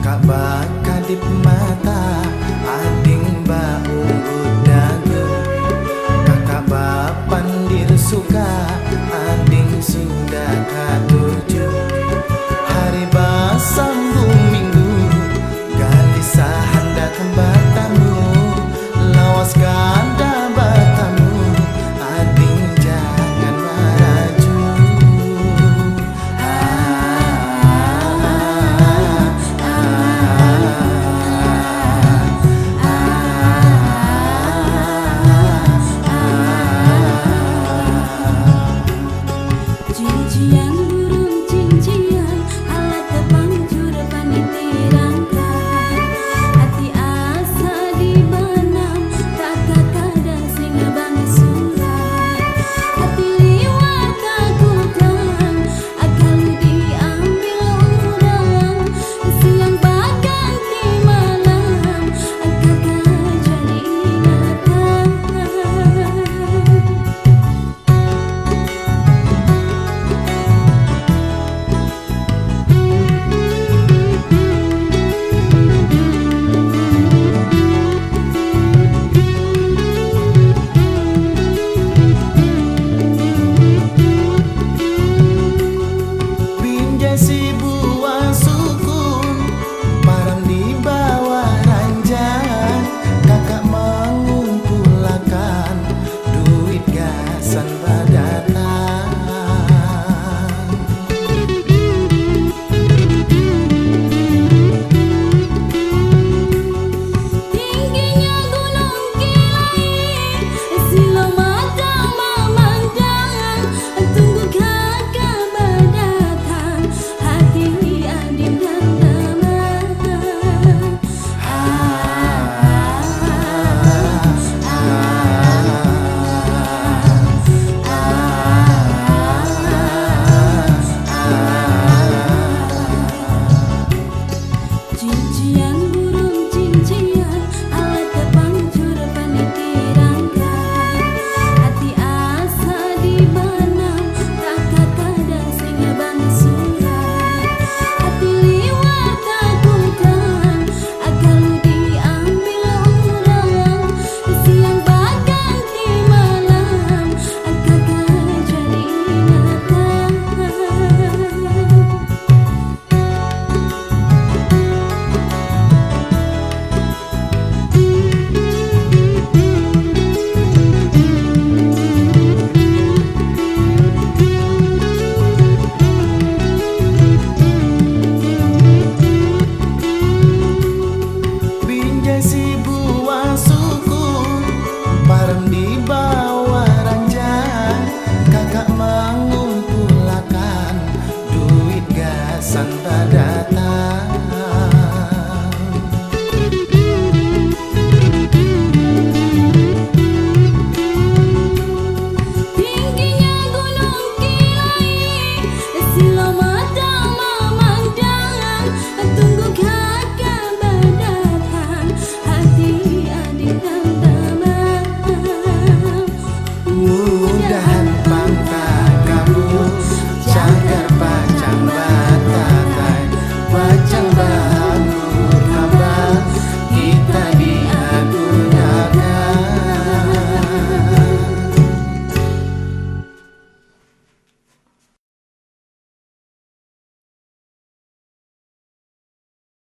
Ka'bah di mata Ading ba unggut dagu Kakak bapan dir suka Ading sudah